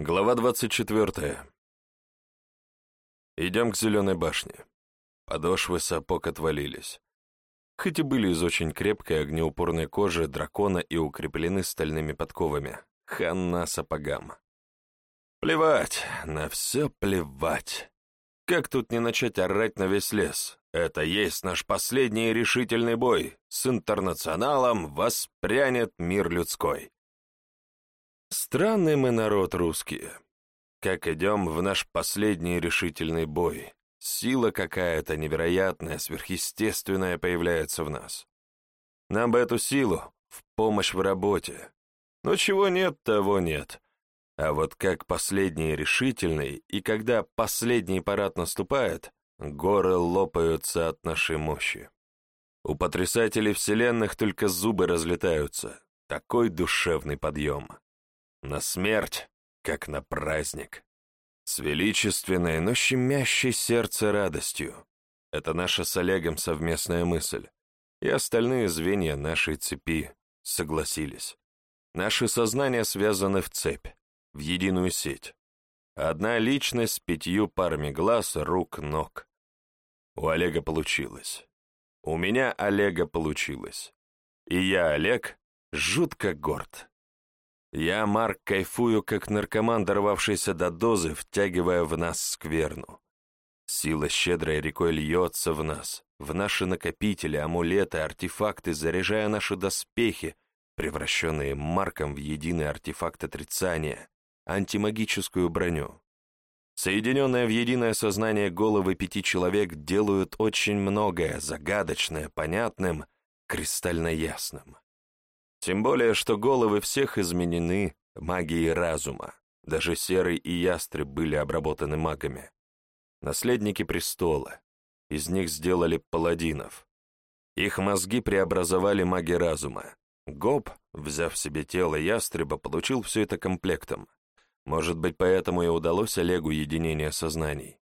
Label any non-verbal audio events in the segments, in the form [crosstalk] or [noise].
Глава 24. Идем к Зеленой башне. Подошвы сапог отвалились. Хоть и были из очень крепкой огнеупорной кожи дракона и укреплены стальными подковами. Ханна сапогам. Плевать, на все плевать. Как тут не начать орать на весь лес? Это есть наш последний решительный бой. С интернационалом воспрянет мир людской. Странный мы народ русские. Как идем в наш последний решительный бой, сила какая-то невероятная, сверхъестественная появляется в нас. Нам бы эту силу в помощь в работе. Но чего нет, того нет. А вот как последний решительный, и когда последний парад наступает, горы лопаются от нашей мощи. У потрясателей вселенных только зубы разлетаются. Такой душевный подъем. На смерть, как на праздник. С величественной, но щемящей сердце радостью. Это наша с Олегом совместная мысль. И остальные звенья нашей цепи согласились. Наши сознания связаны в цепь, в единую сеть. Одна личность с пятью парами глаз, рук, ног. У Олега получилось. У меня Олега получилось. И я, Олег, жутко горд. Я, Марк, кайфую, как наркоман, дорвавшийся до дозы, втягивая в нас скверну. Сила щедрой рекой льется в нас, в наши накопители, амулеты, артефакты, заряжая наши доспехи, превращенные Марком в единый артефакт отрицания, антимагическую броню. Соединенное в единое сознание головы пяти человек делают очень многое, загадочное, понятным, кристально ясным. Тем более, что головы всех изменены магией разума. Даже Серый и Ястреб были обработаны магами. Наследники престола. Из них сделали паладинов. Их мозги преобразовали маги разума. Гоб, взяв себе тело Ястреба, получил все это комплектом. Может быть, поэтому и удалось Олегу единение сознаний.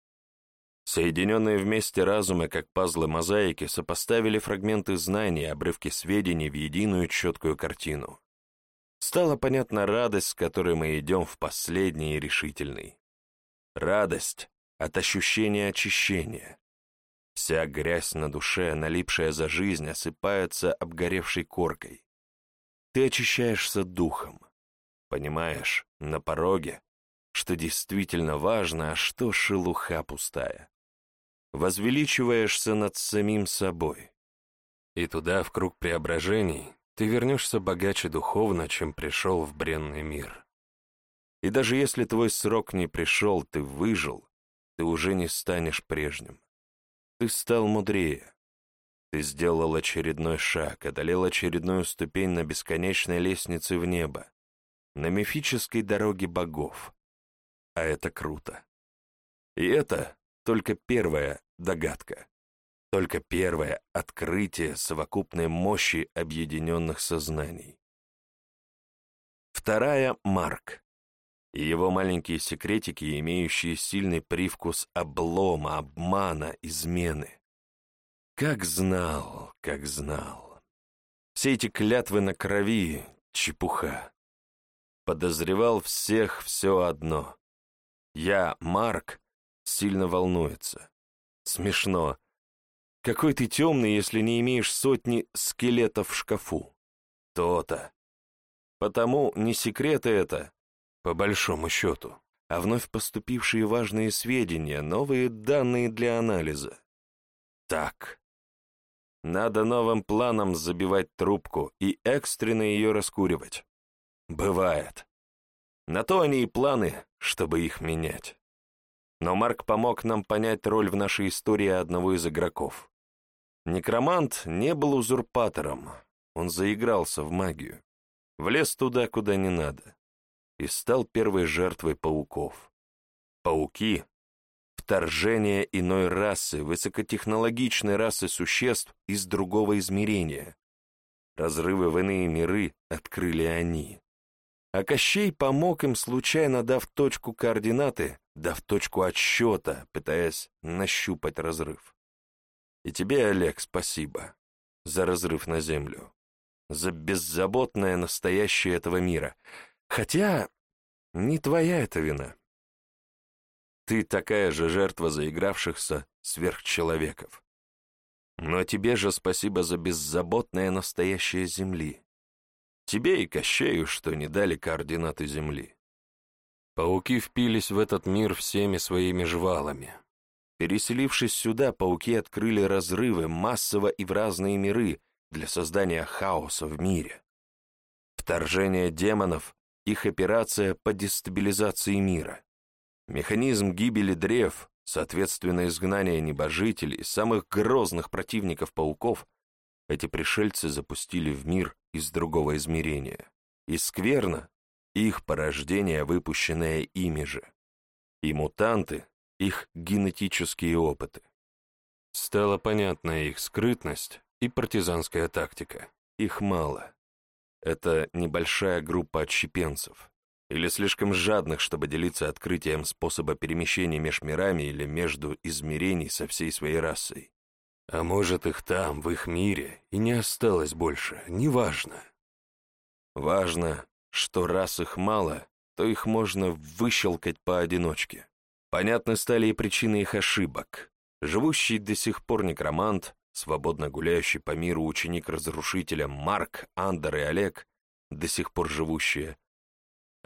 Соединенные вместе разумы, как пазлы мозаики, сопоставили фрагменты знаний, обрывки сведений в единую четкую картину. Стала понятна радость, с которой мы идем в последний и решительный. Радость от ощущения очищения. Вся грязь на душе, налипшая за жизнь, осыпается обгоревшей коркой. Ты очищаешься духом. Понимаешь, на пороге, что действительно важно, а что шелуха пустая возвеличиваешься над самим собой. И туда, в круг преображений, ты вернешься богаче духовно, чем пришел в бренный мир. И даже если твой срок не пришел, ты выжил, ты уже не станешь прежним. Ты стал мудрее. Ты сделал очередной шаг, одолел очередную ступень на бесконечной лестнице в небо, на мифической дороге богов. А это круто. И это только первая догадка. Только первое открытие совокупной мощи объединенных сознаний. Вторая — Марк. И его маленькие секретики, имеющие сильный привкус облома, обмана, измены. Как знал, как знал. Все эти клятвы на крови — чепуха. Подозревал всех все одно. Я, Марк, сильно волнуется. Смешно. Какой ты темный, если не имеешь сотни скелетов в шкафу. То-то. Потому не секреты это, по большому счету, а вновь поступившие важные сведения, новые данные для анализа. Так. Надо новым планом забивать трубку и экстренно ее раскуривать. Бывает. На то они и планы, чтобы их менять. Но Марк помог нам понять роль в нашей истории одного из игроков. Некромант не был узурпатором, он заигрался в магию, влез туда, куда не надо, и стал первой жертвой пауков. Пауки — вторжение иной расы, высокотехнологичной расы существ из другого измерения. Разрывы в иные миры открыли они. А Кощей помог им, случайно дав точку координаты, дав точку отсчета, пытаясь нащупать разрыв. И тебе, Олег, спасибо за разрыв на землю, за беззаботное настоящее этого мира. Хотя не твоя это вина. Ты такая же жертва заигравшихся сверхчеловеков. Но тебе же спасибо за беззаботное настоящее Земли. Тебе и Кощею, что не дали координаты Земли. Пауки впились в этот мир всеми своими жвалами. Переселившись сюда, пауки открыли разрывы массово и в разные миры для создания хаоса в мире. Вторжение демонов — их операция по дестабилизации мира. Механизм гибели древ, соответственно, изгнание небожителей, самых грозных противников пауков, эти пришельцы запустили в мир из другого измерения. И скверно — их порождение, выпущенное ими же. И мутанты — их генетические опыты. Стала понятна их скрытность и партизанская тактика. Их мало. Это небольшая группа отщепенцев, или слишком жадных, чтобы делиться открытием способа перемещения меж мирами или между измерений со всей своей расой. А может, их там, в их мире, и не осталось больше, неважно. Важно, что раз их мало, то их можно выщелкать поодиночке. Понятны стали и причины их ошибок. Живущий до сих пор некромант, свободно гуляющий по миру ученик разрушителя Марк, Андер и Олег, до сих пор живущие,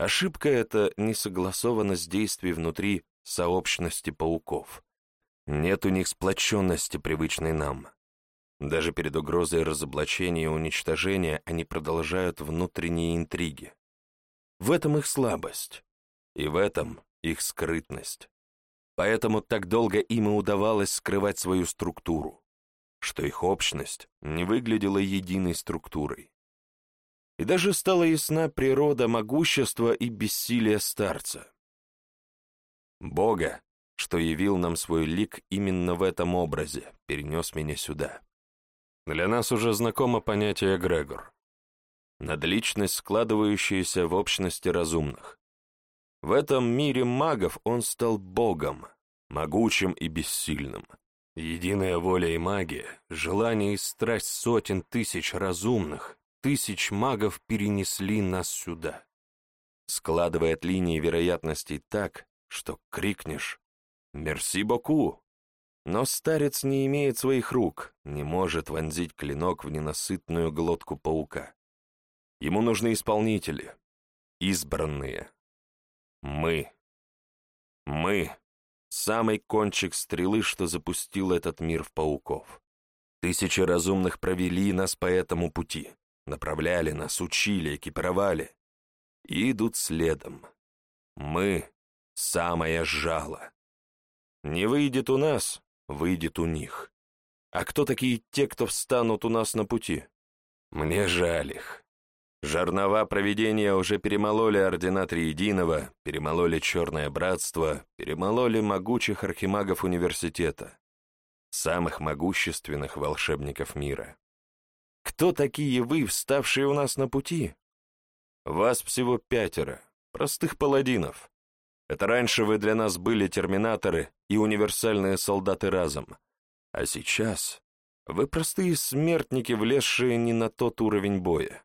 Ошибка эта несогласованность действий внутри сообщности пауков. Нет у них сплоченности, привычной нам. Даже перед угрозой разоблачения и уничтожения они продолжают внутренние интриги. В этом их слабость, и в этом их скрытность. Поэтому так долго им и удавалось скрывать свою структуру, что их общность не выглядела единой структурой и даже стала ясна природа могущества и бессилия старца. Бога, что явил нам свой лик именно в этом образе, перенес меня сюда. Для нас уже знакомо понятие Грегор. Надличность, складывающаяся в общности разумных. В этом мире магов он стал богом, могучим и бессильным. Единая воля и магия, желание и страсть сотен тысяч разумных, тысяч магов перенесли нас сюда, складывая от линии вероятностей так, что крикнешь «Мерси боку!». Но старец не имеет своих рук, не может вонзить клинок в ненасытную глотку паука. Ему нужны исполнители, избранные. Мы. Мы — самый кончик стрелы, что запустил этот мир в пауков. Тысячи разумных провели нас по этому пути направляли нас, учили, экипировали. И идут следом. Мы — самое жало. Не выйдет у нас, выйдет у них. А кто такие те, кто встанут у нас на пути? Мне жаль их. Жарнова проведения уже перемололи ордена Триединого, перемололи Черное Братство, перемололи могучих архимагов университета, самых могущественных волшебников мира. Кто такие вы, вставшие у нас на пути? Вас всего пятеро, простых паладинов. Это раньше вы для нас были терминаторы и универсальные солдаты разом. А сейчас вы простые смертники, влезшие не на тот уровень боя.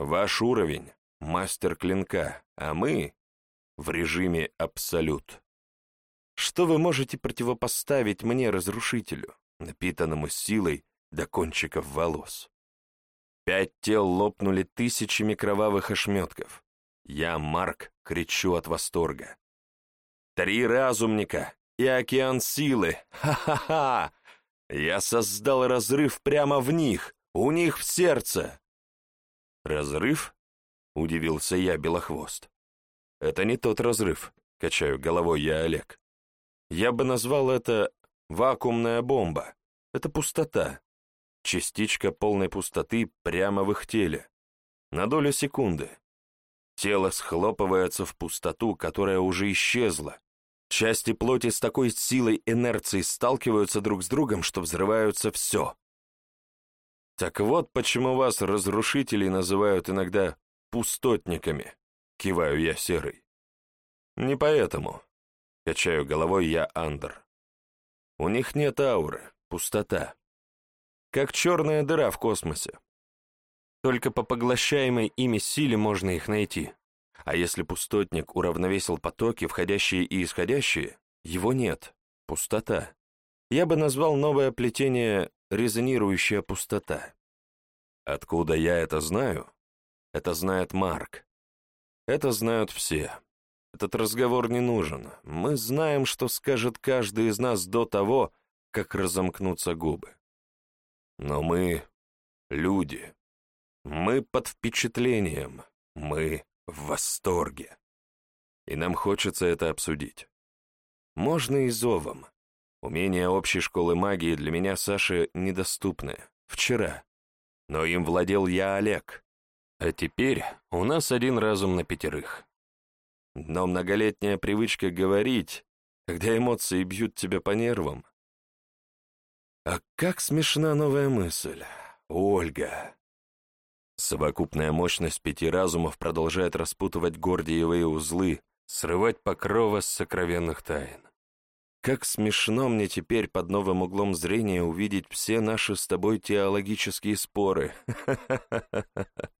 Ваш уровень — мастер клинка, а мы — в режиме абсолют. Что вы можете противопоставить мне, разрушителю, напитанному силой до кончиков волос. Пять тел лопнули тысячами кровавых ошметков. Я, Марк, кричу от восторга. Три разумника и океан силы. Ха-ха-ха! Я создал разрыв прямо в них, у них в сердце. Разрыв? Удивился я, Белохвост. Это не тот разрыв, качаю головой я, Олег. Я бы назвал это вакуумная бомба. Это пустота. Частичка полной пустоты прямо в их теле. На долю секунды. Тело схлопывается в пустоту, которая уже исчезла. Части плоти с такой силой инерции сталкиваются друг с другом, что взрываются все. Так вот, почему вас, разрушителей, называют иногда пустотниками, киваю я серый. Не поэтому, качаю головой я Андер. У них нет ауры, пустота как черная дыра в космосе. Только по поглощаемой ими силе можно их найти. А если пустотник уравновесил потоки, входящие и исходящие, его нет, пустота. Я бы назвал новое плетение «резонирующая пустота». Откуда я это знаю? Это знает Марк. Это знают все. Этот разговор не нужен. Мы знаем, что скажет каждый из нас до того, как разомкнутся губы. Но мы — люди. Мы под впечатлением. Мы в восторге. И нам хочется это обсудить. Можно и зовом. Умения общей школы магии для меня, Саша, недоступны. Вчера. Но им владел я, Олег. А теперь у нас один разум на пятерых. Но многолетняя привычка говорить, когда эмоции бьют тебя по нервам. А как смешна новая мысль. Ольга. Совокупная мощность пяти разумов продолжает распутывать гордиевые узлы, срывать покрова с сокровенных тайн. Как смешно мне теперь под новым углом зрения увидеть все наши с тобой теологические споры. [laughs]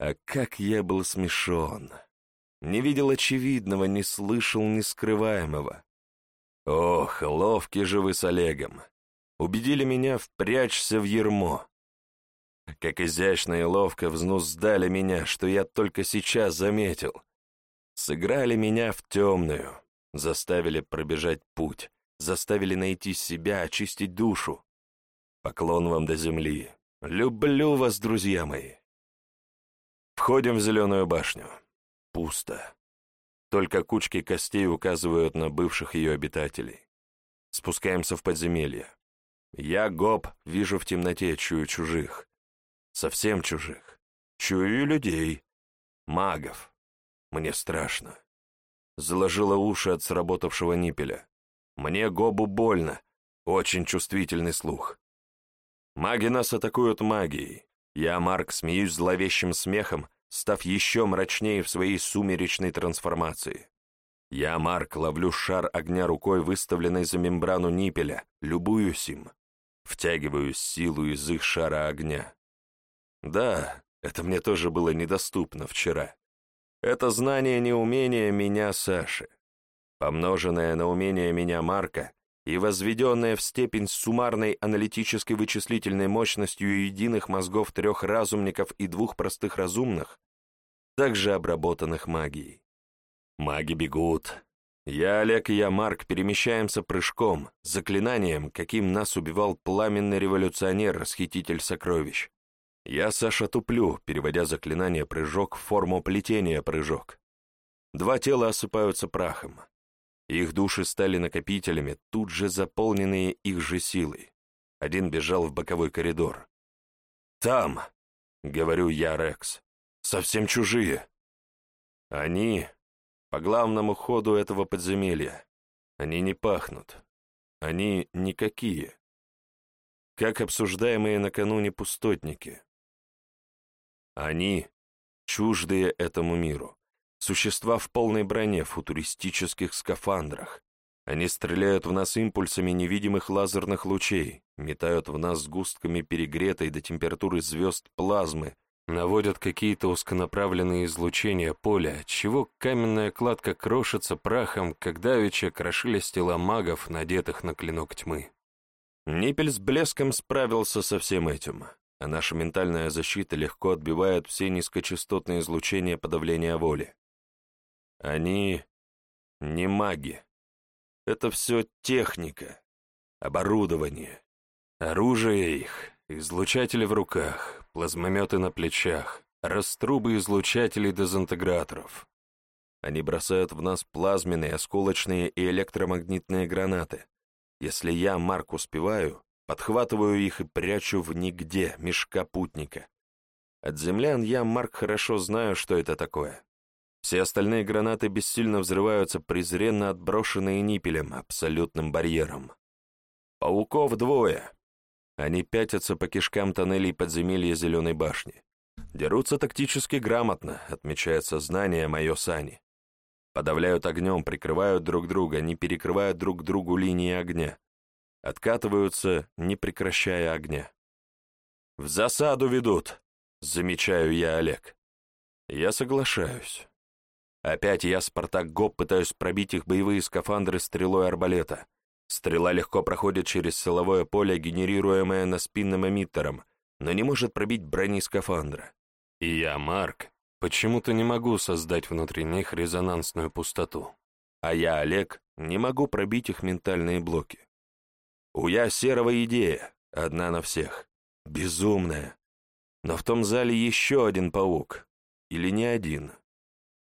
А как я был смешон. Не видел очевидного, не слышал нескрываемого. Ох, ловки же вы с Олегом. Убедили меня впрячься в ермо. Как изящно и ловко взнуздали меня, что я только сейчас заметил. Сыграли меня в темную, заставили пробежать путь, заставили найти себя, очистить душу. Поклон вам до земли. Люблю вас, друзья мои. Входим в зеленую башню. Пусто. Только кучки костей указывают на бывших ее обитателей. Спускаемся в подземелье. Я, Гоб, вижу в темноте, чую чужих. Совсем чужих. Чую людей. Магов. Мне страшно. Заложила уши от сработавшего ниппеля. Мне, Гобу, больно. Очень чувствительный слух. Маги нас атакуют магией. Я, Марк, смеюсь зловещим смехом, став еще мрачнее в своей сумеречной трансформации. Я, Марк, ловлю шар огня рукой, выставленной за мембрану ниппеля, любуюсь им, втягиваю силу из их шара огня. Да, это мне тоже было недоступно вчера. Это знание неумения меня Саши, помноженное на умение меня Марка и возведенное в степень суммарной аналитической вычислительной мощностью единых мозгов трех разумников и двух простых разумных, также обработанных магией. Маги бегут. Я, Олег и я, Марк, перемещаемся прыжком, заклинанием, каким нас убивал пламенный революционер, расхититель сокровищ. Я, Саша, туплю, переводя заклинание «прыжок» в форму плетения «прыжок». Два тела осыпаются прахом. Их души стали накопителями, тут же заполненные их же силой. Один бежал в боковой коридор. «Там!» — говорю я, Рекс. «Совсем чужие!» «Они по главному ходу этого подземелья. Они не пахнут. Они никакие. Как обсуждаемые накануне пустотники. Они — чуждые этому миру. Существа в полной броне, в футуристических скафандрах. Они стреляют в нас импульсами невидимых лазерных лучей, метают в нас сгустками перегретой до температуры звезд плазмы, наводят какие-то узконаправленные излучения поля, чего каменная кладка крошится прахом, когда давеча крошились тела магов, надетых на клинок тьмы. Ниппель с блеском справился со всем этим а наша ментальная защита легко отбивает все низкочастотные излучения подавления воли. Они не маги. Это все техника, оборудование, оружие их, излучатели в руках, плазмометы на плечах, раструбы излучателей дезинтеграторов. Они бросают в нас плазменные, осколочные и электромагнитные гранаты. Если я, Марк, успеваю, Подхватываю их и прячу в нигде, мешка путника. От землян я, Марк, хорошо знаю, что это такое. Все остальные гранаты бессильно взрываются, презренно отброшенные ниппелем, абсолютным барьером. Пауков двое. Они пятятся по кишкам тоннелей подземелья Зеленой башни. Дерутся тактически грамотно, отмечает сознание мое Сани. Подавляют огнем, прикрывают друг друга, не перекрывают друг другу линии огня откатываются, не прекращая огня. «В засаду ведут!» — замечаю я Олег. Я соглашаюсь. Опять я, Спартак Гоп, пытаюсь пробить их боевые скафандры стрелой арбалета. Стрела легко проходит через силовое поле, генерируемое на спинным эмиттером, но не может пробить брони скафандра. И я, Марк, почему-то не могу создать внутри них резонансную пустоту. А я, Олег, не могу пробить их ментальные блоки. У я серого идея, одна на всех. Безумная. Но в том зале еще один паук. Или не один.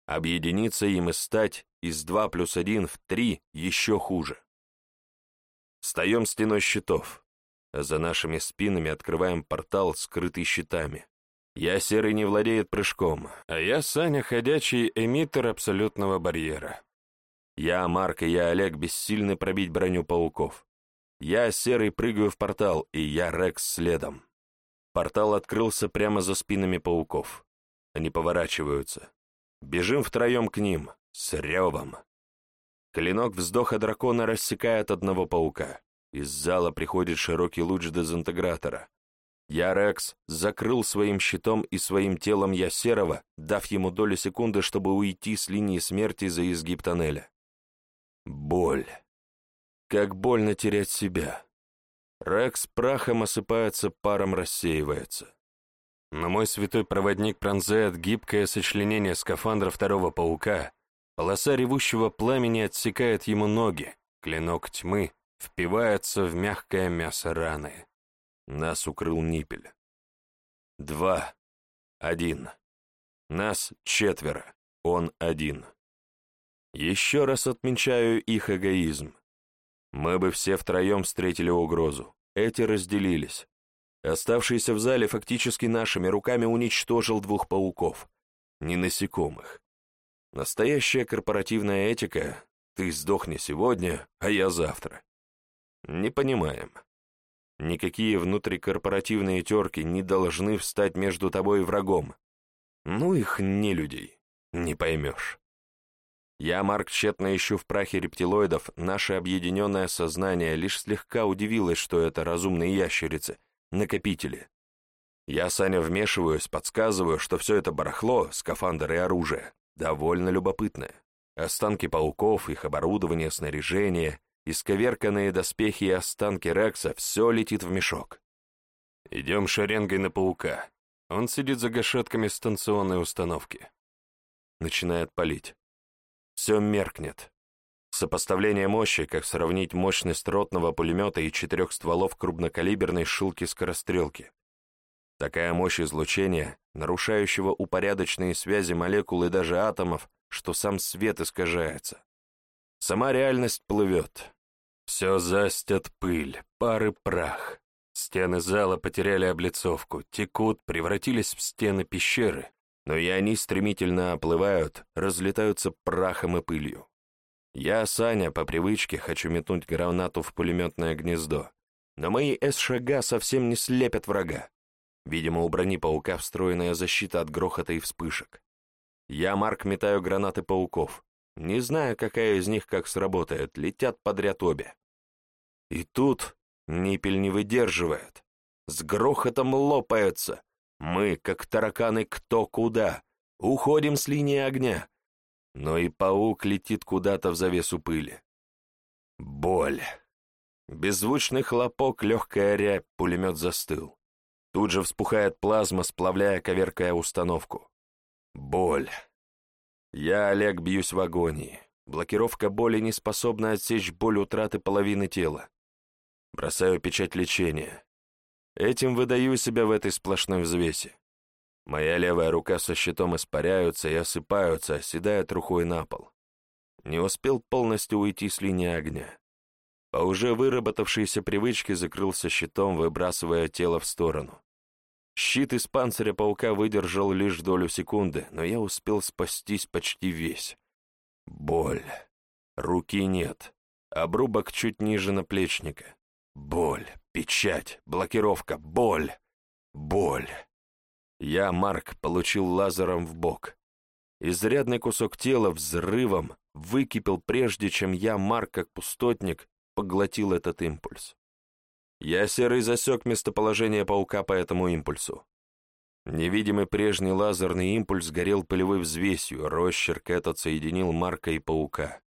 Объединиться им и стать из 2 плюс 1 в 3 еще хуже. Встаем стеной щитов, за нашими спинами открываем портал, скрытый щитами. Я серый не владеет прыжком, а я Саня ходячий эмиттер абсолютного барьера. Я Марк и я Олег бессильны пробить броню пауков. Я серый прыгаю в портал, и я Рекс следом. Портал открылся прямо за спинами пауков. Они поворачиваются. Бежим втроем к ним, с ревом. Клинок вздоха дракона рассекает одного паука. Из зала приходит широкий луч дезинтегратора. Я, Рекс, закрыл своим щитом и своим телом я серого, дав ему долю секунды, чтобы уйти с линии смерти за изгиб тоннеля. Боль. Как больно терять себя. Рекс прахом осыпается, паром рассеивается. Но мой святой проводник пронзает гибкое сочленение скафандра второго паука, полоса ревущего пламени отсекает ему ноги, клинок тьмы впивается в мягкое мясо раны. Нас укрыл Ниппель. Два. Один. Нас четверо. Он один. Еще раз отмечаю их эгоизм. Мы бы все втроем встретили угрозу. Эти разделились. Оставшийся в зале фактически нашими руками уничтожил двух пауков. Не насекомых. Настоящая корпоративная этика — ты сдохни сегодня, а я завтра. Не понимаем. Никакие внутрикорпоративные терки не должны встать между тобой и врагом. Ну их не людей, не поймешь. Я, Марк, тщетно ищу в прахе рептилоидов, наше объединенное сознание лишь слегка удивилось, что это разумные ящерицы — накопители. Я, Саня, вмешиваюсь, подсказываю, что все это барахло, скафандр и оружие, довольно любопытное. Останки пауков, их оборудование, снаряжение, исковерканные доспехи и останки Рекса — все летит в мешок. Идем шеренгой на паука. Он сидит за гашетками станционной установки. Начинает палить. Все меркнет. Сопоставление мощи, как сравнить мощность ротного пулемета и четырех стволов крупнокалиберной шилки-скорострелки. Такая мощь излучения, нарушающего упорядоченные связи молекул и даже атомов, что сам свет искажается. Сама реальность плывет. Все застят пыль, пары прах. Стены зала потеряли облицовку, текут, превратились в стены пещеры, но и они стремительно оплывают, разлетаются прахом и пылью. Я, Саня, по привычке хочу метнуть гранату в пулеметное гнездо, но мои СШГ совсем не слепят врага. Видимо, у брони паука встроенная защита от грохота и вспышек. Я, Марк, метаю гранаты пауков. Не знаю, какая из них как сработает, летят подряд обе. И тут ниппель не выдерживает. С грохотом лопается. Мы, как тараканы, кто куда. Уходим с линии огня но и паук летит куда-то в завесу пыли. Боль. Беззвучный хлопок, легкая рябь, пулемет застыл. Тут же вспухает плазма, сплавляя, коверкая установку. Боль. Я, Олег, бьюсь в агонии. Блокировка боли не способна отсечь боль утраты половины тела. Бросаю печать лечения. Этим выдаю себя в этой сплошной взвесе. Моя левая рука со щитом испаряются и осыпаются, оседая трухой на пол. Не успел полностью уйти с линии огня. По уже выработавшейся привычке закрылся щитом, выбрасывая тело в сторону. Щит из панциря паука выдержал лишь долю секунды, но я успел спастись почти весь. Боль. Руки нет. Обрубок чуть ниже наплечника. Боль. Печать. Блокировка. Боль. Боль. Я, Марк, получил лазером в бок. Изрядный кусок тела взрывом выкипел прежде, чем я, Марк, как пустотник, поглотил этот импульс. Я серый засек местоположение паука по этому импульсу. Невидимый прежний лазерный импульс горел пылевой взвесью, росчерк этот соединил Марка и паука.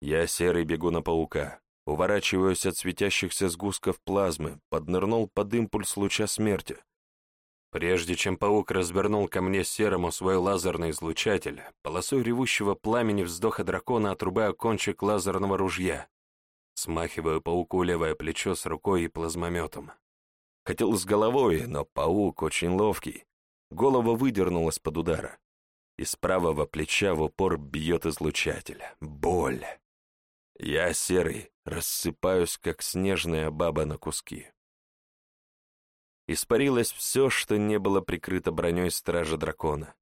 Я серый бегу на паука, уворачиваюсь от светящихся сгустков плазмы, поднырнул под импульс луча смерти. Прежде чем паук развернул ко мне серому свой лазерный излучатель, полосой ревущего пламени вздоха дракона отрубаю кончик лазерного ружья. Смахиваю пауку левое плечо с рукой и плазмометом. Хотел с головой, но паук очень ловкий. Голова выдернулась под удара. Из правого плеча в упор бьет излучатель. Боль. Я серый, рассыпаюсь, как снежная баба на куски. Испарилось все, что не было прикрыто броней стража дракона.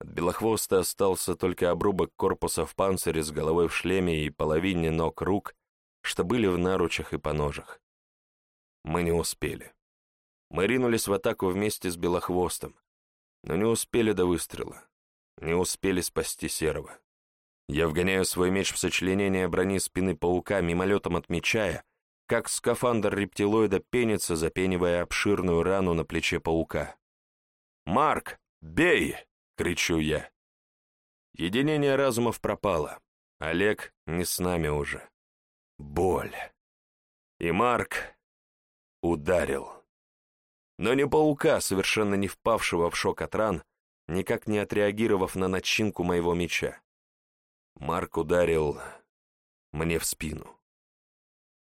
От белохвоста остался только обрубок корпуса в панцире с головой в шлеме и половине ног рук, что были в наручах и по ножах. Мы не успели. Мы ринулись в атаку вместе с белохвостом, но не успели до выстрела. Не успели спасти серого. Я вгоняю свой меч в сочленение брони спины паука, мимолетом отмечая, как скафандр рептилоида пенится, запенивая обширную рану на плече паука. «Марк, бей!» — кричу я. Единение разумов пропало. Олег не с нами уже. Боль. И Марк ударил. Но не паука, совершенно не впавшего в шок от ран, никак не отреагировав на начинку моего меча. Марк ударил мне в спину.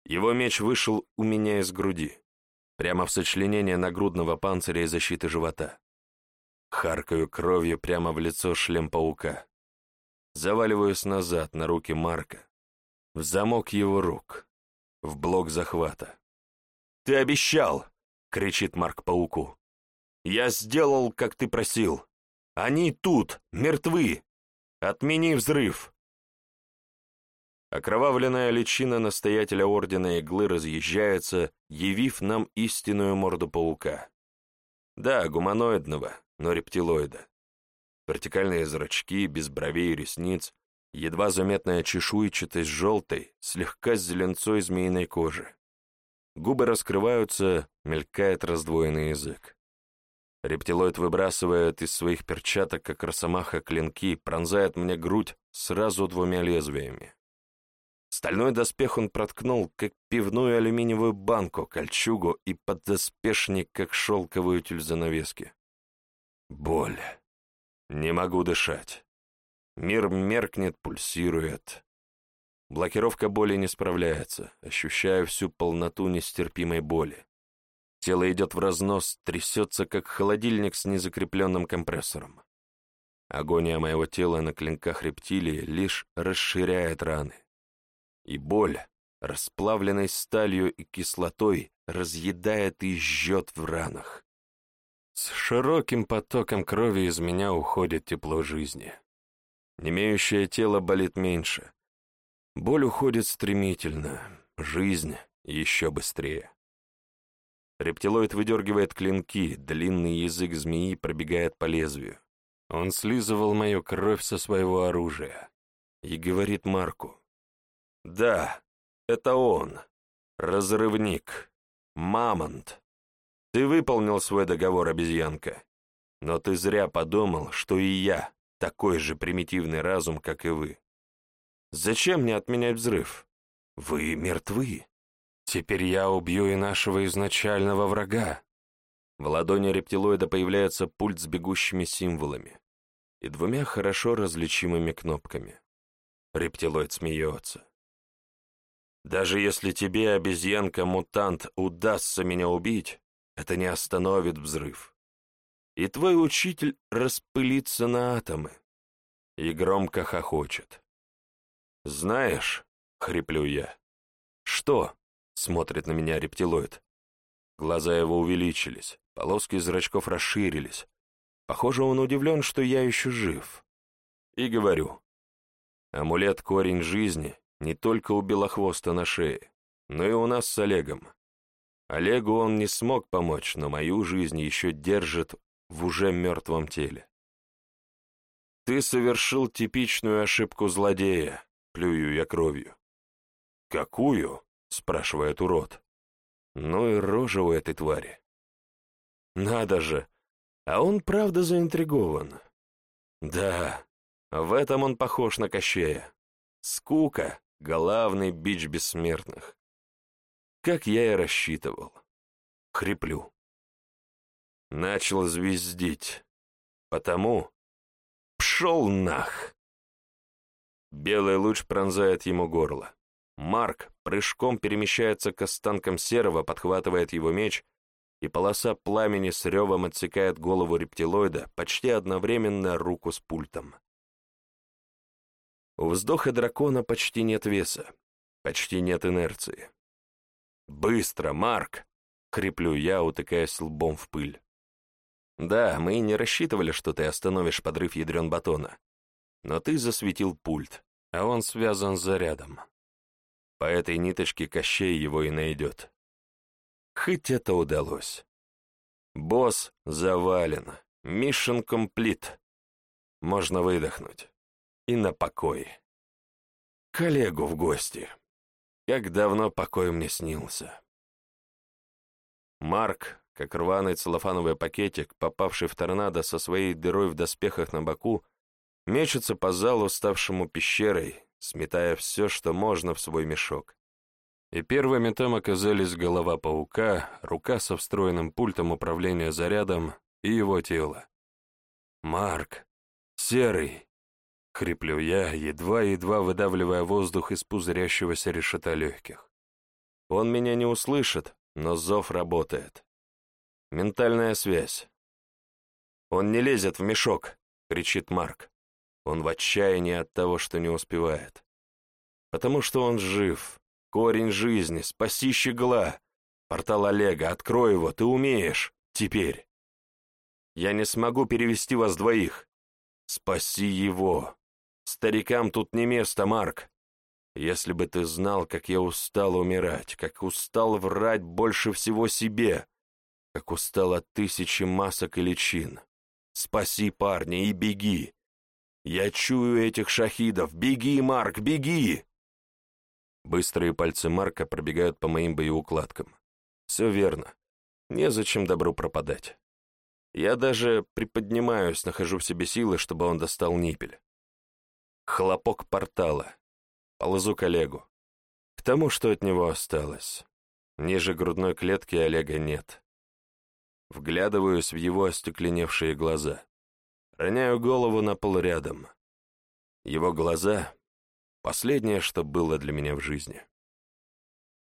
Его меч вышел у меня из груди, прямо в сочленение нагрудного панциря и защиты живота. Харкаю кровью прямо в лицо шлем паука. Заваливаюсь назад на руки Марка, в замок его рук, в блок захвата. «Ты обещал!» — кричит Марк пауку. «Я сделал, как ты просил. Они тут, мертвы. Отмени взрыв!» Окровавленная личина настоятеля Ордена Иглы разъезжается, явив нам истинную морду паука. Да, гуманоидного, но рептилоида. Вертикальные зрачки, без бровей и ресниц, едва заметная чешуйчатость желтой, слегка с зеленцой змеиной кожи. Губы раскрываются, мелькает раздвоенный язык. Рептилоид выбрасывает из своих перчаток, как росомаха, клинки, пронзает мне грудь сразу двумя лезвиями. Стальной доспех он проткнул, как пивную алюминиевую банку, кольчугу и поддоспешник, как шелковую тюль занавески. Боль. Не могу дышать. Мир меркнет, пульсирует. Блокировка боли не справляется, ощущаю всю полноту нестерпимой боли. Тело идет в разнос, трясется, как холодильник с незакрепленным компрессором. Агония моего тела на клинках рептилии лишь расширяет раны и боль, расплавленной сталью и кислотой, разъедает и жжет в ранах. С широким потоком крови из меня уходит тепло жизни. Немеющее тело болит меньше. Боль уходит стремительно, жизнь еще быстрее. Рептилоид выдергивает клинки, длинный язык змеи пробегает по лезвию. Он слизывал мою кровь со своего оружия и говорит Марку, да, это он. Разрывник. Мамонт. Ты выполнил свой договор, обезьянка. Но ты зря подумал, что и я такой же примитивный разум, как и вы. Зачем мне отменять взрыв? Вы мертвы. Теперь я убью и нашего изначального врага. В ладони рептилоида появляется пульт с бегущими символами и двумя хорошо различимыми кнопками. Рептилоид смеется. Даже если тебе, обезьянка-мутант, удастся меня убить, это не остановит взрыв. И твой учитель распылится на атомы. И громко хохочет. «Знаешь», — хриплю я, — «что?» — смотрит на меня рептилоид. Глаза его увеличились, полоски зрачков расширились. Похоже, он удивлен, что я еще жив. И говорю, амулет — корень жизни, не только у Белохвоста на шее, но и у нас с Олегом. Олегу он не смог помочь, но мою жизнь еще держит в уже мертвом теле. Ты совершил типичную ошибку злодея, плюю я кровью. Какую? спрашивает урод. Ну и рожа у этой твари. Надо же, А он правда заинтригован. Да, в этом он похож на Кощея. Скука — главный бич бессмертных. Как я и рассчитывал. Хриплю. Начал звездить. Потому пшел нах. Белый луч пронзает ему горло. Марк прыжком перемещается к останкам серого, подхватывает его меч, и полоса пламени с ревом отсекает голову рептилоида, почти одновременно руку с пультом. У вздоха дракона почти нет веса, почти нет инерции. «Быстро, Марк!» — хриплю я, утыкаясь лбом в пыль. «Да, мы не рассчитывали, что ты остановишь подрыв ядрен батона, но ты засветил пульт, а он связан с зарядом. По этой ниточке Кощей его и найдет. Хоть это удалось. Босс завален, миссион комплит. Можно выдохнуть. И на покой. Коллегу в гости. Как давно покой мне снился. Марк, как рваный целлофановый пакетик, попавший в торнадо со своей дырой в доспехах на боку, мечется по залу, ставшему пещерой, сметая все, что можно в свой мешок. И первыми там оказались голова паука, рука со встроенным пультом управления зарядом и его тело. «Марк! Серый!» Хриплю я, едва-едва выдавливая воздух из пузырящегося решета легких. Он меня не услышит, но зов работает. Ментальная связь. «Он не лезет в мешок!» — кричит Марк. Он в отчаянии от того, что не успевает. Потому что он жив. Корень жизни, спаси щегла. Портал Олега, открой его, ты умеешь. Теперь. Я не смогу перевести вас двоих. Спаси его. Старикам тут не место, Марк. Если бы ты знал, как я устал умирать, как устал врать больше всего себе, как устал от тысячи масок и личин. Спаси парня и беги. Я чую этих шахидов. Беги, Марк, беги!» Быстрые пальцы Марка пробегают по моим боеукладкам. Все верно. Незачем добру пропадать. Я даже приподнимаюсь, нахожу в себе силы, чтобы он достал ниппель. Хлопок портала. Ползу к Олегу. К тому, что от него осталось. Ниже грудной клетки Олега нет. Вглядываюсь в его остекленевшие глаза. Роняю голову на пол рядом. Его глаза — последнее, что было для меня в жизни.